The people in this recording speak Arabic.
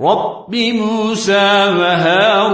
رب موسى وهارون